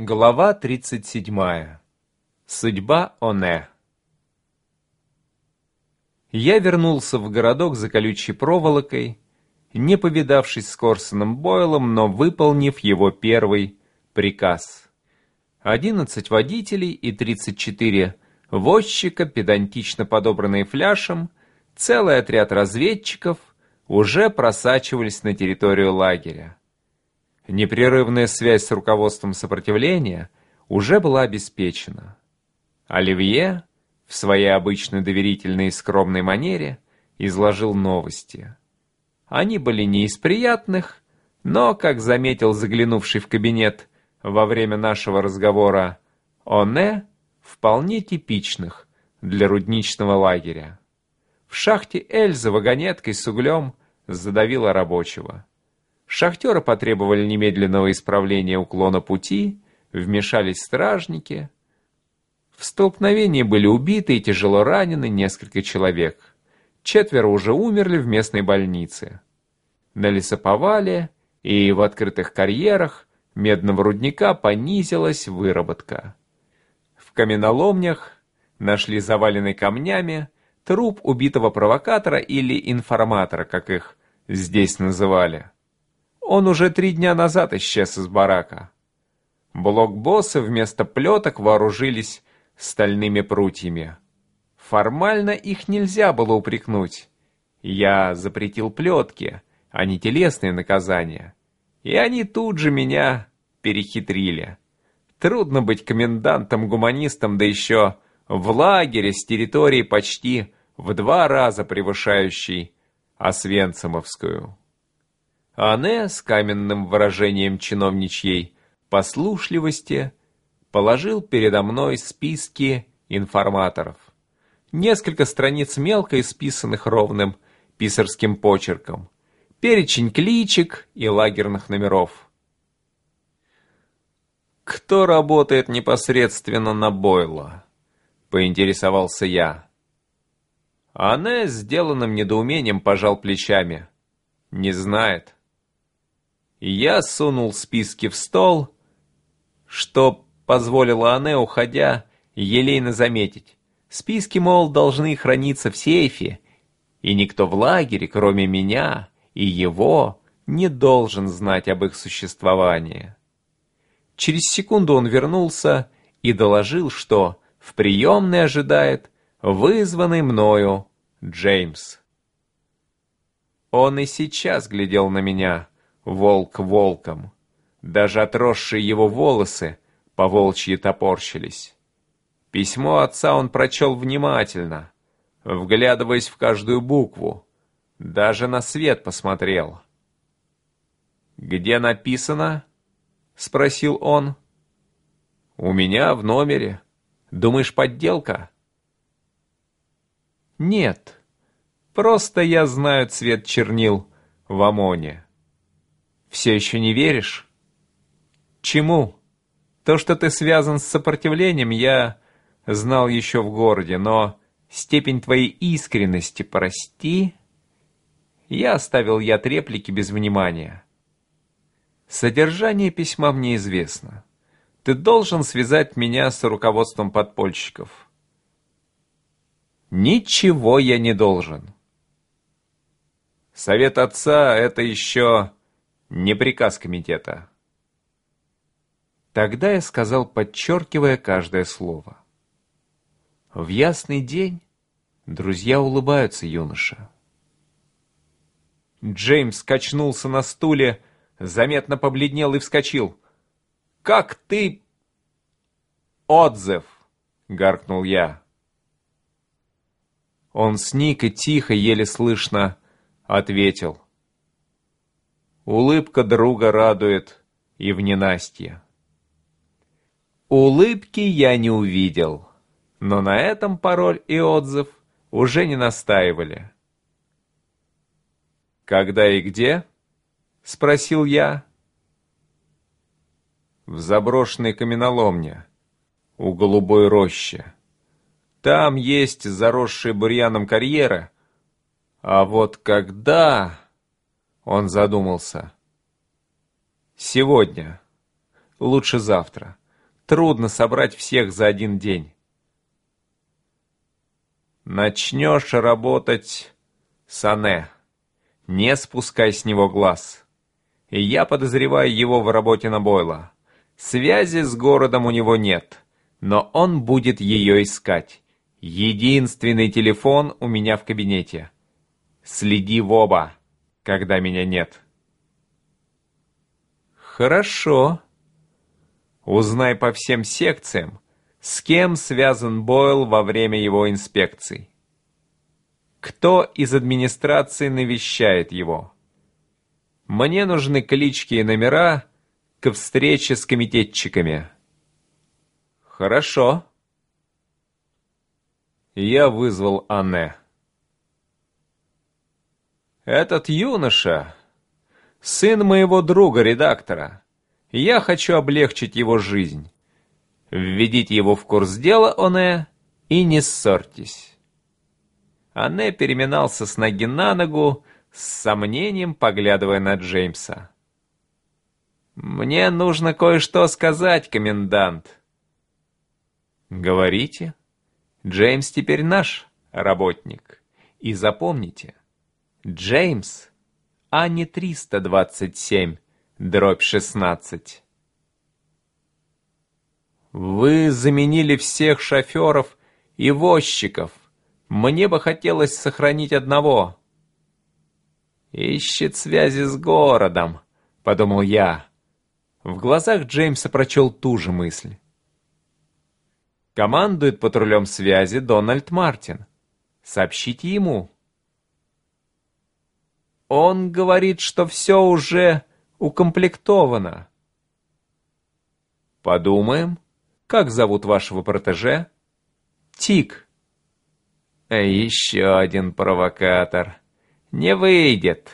Глава 37. Судьба Оне. Я вернулся в городок за колючей проволокой, не повидавшись с Корсоном Бойлом, но выполнив его первый приказ. Одиннадцать водителей и тридцать четыре возчика, педантично подобранные фляшем, целый отряд разведчиков уже просачивались на территорию лагеря. Непрерывная связь с руководством сопротивления уже была обеспечена. Оливье в своей обычной доверительной и скромной манере изложил новости. Они были не из приятных, но, как заметил заглянувший в кабинет во время нашего разговора, Оне вполне типичных для рудничного лагеря. В шахте Эльза вагонеткой с углем задавила рабочего. Шахтеры потребовали немедленного исправления уклона пути, вмешались стражники. В столкновении были убиты и тяжело ранены несколько человек. Четверо уже умерли в местной больнице. На лесоповале и в открытых карьерах медного рудника понизилась выработка. В каменоломнях нашли заваленный камнями труп убитого провокатора или информатора, как их здесь называли. Он уже три дня назад исчез из барака. Блокбоссы вместо плеток вооружились стальными прутьями. Формально их нельзя было упрекнуть. Я запретил плетки, а не телесные наказания. И они тут же меня перехитрили. Трудно быть комендантом-гуманистом, да еще в лагере с территории почти в два раза превышающей Освенцимовскую. Ане с каменным выражением чиновничьей послушливости положил передо мной списки информаторов. Несколько страниц мелко исписанных ровным писарским почерком, перечень кличек и лагерных номеров. «Кто работает непосредственно на Бойла?» — поинтересовался я. Ане сделанным недоумением пожал плечами. «Не знает». Я сунул списки в стол, что позволило Анне, уходя, елейно заметить. Списки, мол, должны храниться в сейфе, и никто в лагере, кроме меня и его, не должен знать об их существовании. Через секунду он вернулся и доложил, что в приемной ожидает вызванный мною Джеймс. Он и сейчас глядел на меня, волк волком. Даже отросшие его волосы по волчьи топорщились. Письмо отца он прочел внимательно, вглядываясь в каждую букву, даже на свет посмотрел. «Где написано?» — спросил он. «У меня в номере. Думаешь, подделка?» «Нет, просто я знаю цвет чернил в ОМОНе». Все еще не веришь? Чему? То, что ты связан с сопротивлением, я знал еще в городе, но степень твоей искренности, прости, я оставил яд реплики без внимания. Содержание письма мне известно. Ты должен связать меня с руководством подпольщиков. Ничего я не должен. Совет отца — это еще не приказ комитета. Тогда я сказал, подчеркивая каждое слово. В ясный день друзья улыбаются юноша. Джеймс качнулся на стуле, заметно побледнел и вскочил. «Как ты...» «Отзыв!» — гаркнул я. Он сник и тихо, еле слышно, ответил — Улыбка друга радует и в ненастье. Улыбки я не увидел, но на этом пароль и отзыв уже не настаивали. «Когда и где?» — спросил я. «В заброшенной каменоломне, у голубой рощи. Там есть заросшие бурьяном карьеры, а вот когда...» Он задумался. «Сегодня. Лучше завтра. Трудно собрать всех за один день. Начнешь работать с Ане. Не спускай с него глаз. И я подозреваю его в работе на Бойла. Связи с городом у него нет, но он будет ее искать. Единственный телефон у меня в кабинете. Следи в оба, когда меня нет. Хорошо. Узнай по всем секциям, с кем связан Бойл во время его инспекций. Кто из администрации навещает его? Мне нужны клички и номера к встрече с комитетчиками. Хорошо. Я вызвал Анне. Этот юноша — сын моего друга-редактора. Я хочу облегчить его жизнь. Введите его в курс дела, Оне, и не ссорьтесь. Анне переминался с ноги на ногу, с сомнением поглядывая на Джеймса. «Мне нужно кое-что сказать, комендант». «Говорите. Джеймс теперь наш работник. И запомните, Джеймс, а не 327, дробь 16». «Вы заменили всех шоферов и возчиков. Мне бы хотелось сохранить одного». «Ищет связи с городом», — подумал я. В глазах Джеймса прочел ту же мысль. Командует патрулем связи Дональд Мартин. Сообщите ему. Он говорит, что все уже укомплектовано. Подумаем, как зовут вашего протеже? Тик. Еще один провокатор. Не выйдет.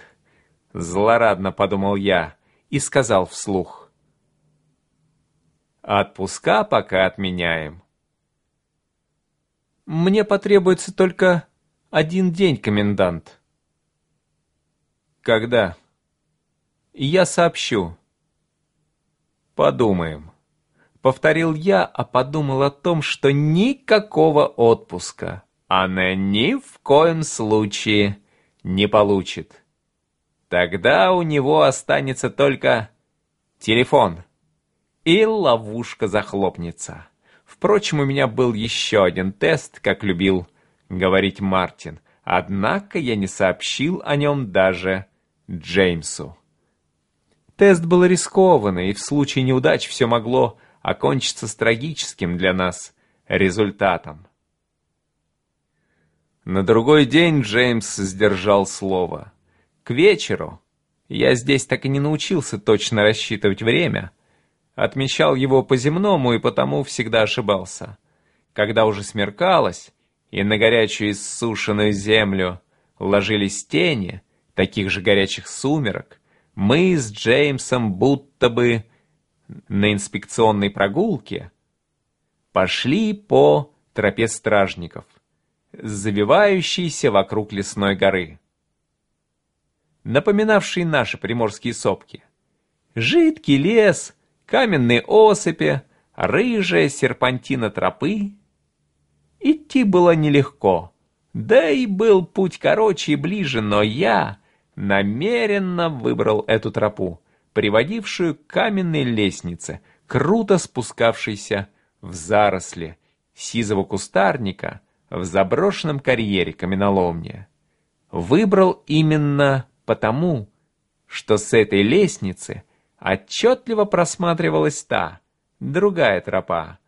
Злорадно подумал я и сказал вслух. Отпуска пока отменяем. Мне потребуется только один день, комендант. Когда? Я сообщу. Подумаем. Повторил я, а подумал о том, что никакого отпуска она ни в коем случае не получит. Тогда у него останется только телефон и ловушка захлопнется. Впрочем, у меня был еще один тест, как любил говорить Мартин, однако я не сообщил о нем даже Джеймсу. Тест был рискованный, и в случае неудач все могло окончиться с трагическим для нас результатом. На другой день Джеймс сдержал слово. К вечеру я здесь так и не научился точно рассчитывать время — Отмечал его по-земному и потому всегда ошибался. Когда уже смеркалось, и на горячую иссушенную землю ложились тени, таких же горячих сумерок, мы с Джеймсом будто бы на инспекционной прогулке пошли по тропе стражников, завивающейся вокруг лесной горы, напоминавшей наши приморские сопки. Жидкий лес — каменные осыпи, рыжая серпантина тропы. Идти было нелегко, да и был путь короче и ближе, но я намеренно выбрал эту тропу, приводившую к каменной лестнице, круто спускавшейся в заросли сизого кустарника в заброшенном карьере каменоломни. Выбрал именно потому, что с этой лестницы – отчетливо просматривалась та, другая тропа,